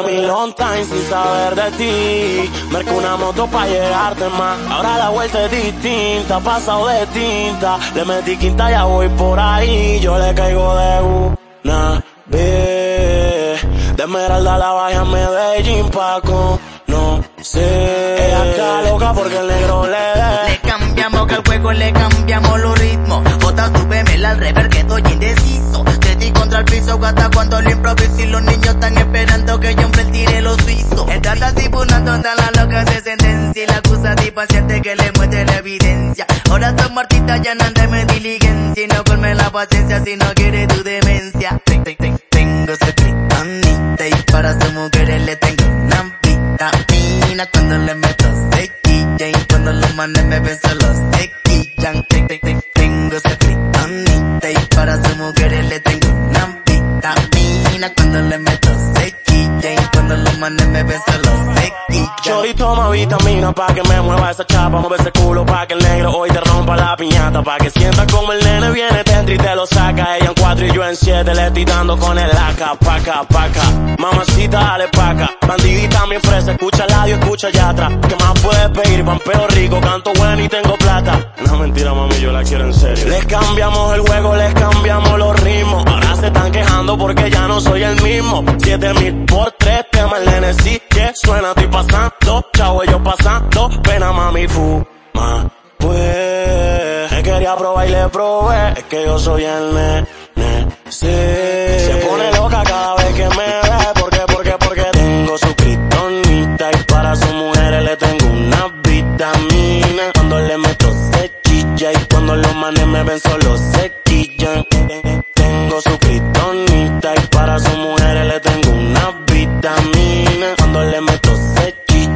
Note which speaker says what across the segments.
Speaker 1: Mami, long time sin saber de ti. Merco una moto pa' llegarte más. Ahora la vuelta es distinta, pasado de tinta. Le metí quinta, ya voy por ahí. Yo le caigo de una vez. De Esmeralda la baja a Medellín pa' no sé. Ella está loca porque el negro le
Speaker 2: Le cambiamos que al juego le cambiamos los ritmos. Jota, súbemela al rever que estoy indeciso. Contra el piso hasta cuando lo improviso y los niños están esperando que yo me tire los suizos. Estás así punando toda la loca se sentencia y la acusa de paciente que le muestre la evidencia. Ahora son artistas no de diligencia y no colme la paciencia si no quiere tu demencia. Tengo ese y para su mujeres le tengo una vitamina cuando le meto sequilla y cuando los manes me ven solo sequillan. Tengo ese cuando le meto sequilla y cuando los manes me ven solo sequillan.
Speaker 1: Chori toma vitamina pa' que me mueva esa chapa, mueve ese culo pa' que el negro hoy te rompa la piñata, pa' que sienta como el nene viene dentro y te lo saca, ella en cuatro y yo en siete, le estoy dando con el AK, paca, paca, mamacita dale paca, bandidita bien fresa, escucha el audio, escucha ya atrás, ¿qué más puedes pedir? Pampeo rico, canto bueno y tengo plata, no mentira mami, yo la quiero en serio, les cambiamos el juego, les cambiamos los ritmos, ahora se están quejando porque ya no soy el mismo, siete mil por tres, tema el sí que suena, estoy pasando, chavo yo pasando, pena mami fuma, pues, quería probar y le probé, es que yo soy el nene, sí. Se pone loca cada vez que me ve, porque, porque, porque tengo su cristonita y para sus mujeres le tengo una vitamina. Cuando le meto se y cuando los manes me ven solo se quillan.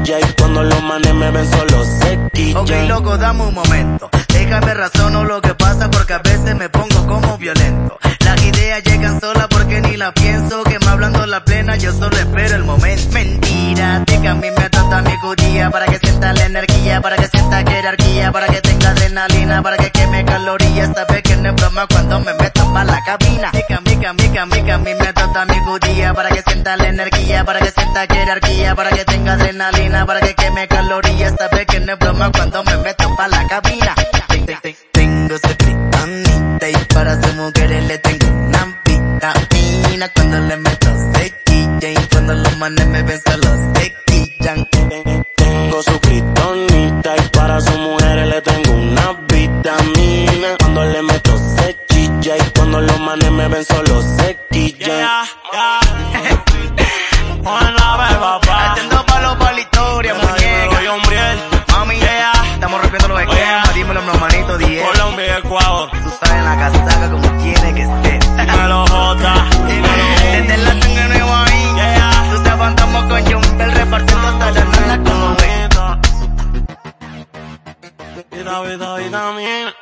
Speaker 1: Se chilla y cuando los manes me ven solo se quillan.
Speaker 2: Ok, loco, dame un momento. Déjame razono lo que pasa porque a veces me pongo como violento. Las ideas llegan solas porque ni la pienso. Que me hablando la plena, yo solo espero el momento. Mentira, de que a mí me trata mi judía. Para que sienta la energía, para que sienta jerarquía. Para que tenga adrenalina, para que queme calorías. Sabe que no es broma cuando me meto pa' la cabina. Mica, mica, mica, me trata mi judía. Para que sienta la energía, para que sienta jerarquía. Para que tenga adrenalina, para que queme calorías. Sabe que no es broma cuando me meto pa' la cabina. Tengo ese tritonita y para su mujeres le tengo una vitamina cuando le meto sequilla y cuando los manes me ven solo
Speaker 1: y cuando los manes me ven solo se quillan. Hola, papá.
Speaker 2: Haciendo palo pa' la historia, muñeca.
Speaker 1: Soy Umbriel.
Speaker 2: Mami, estamos rompiendo los esquemas, dímelo, mi hermanito, diez.
Speaker 1: Colombia y Ecuador.
Speaker 2: Tú sabes la casaca como tiene que ser.
Speaker 1: Dímelo, Jota.
Speaker 2: Desde la sangre nueva ahí.
Speaker 1: Yeah.
Speaker 2: Tú sabes, andamos con Jumbel repartiendo hasta la nana como ve.
Speaker 1: Vida, vida, vitamina.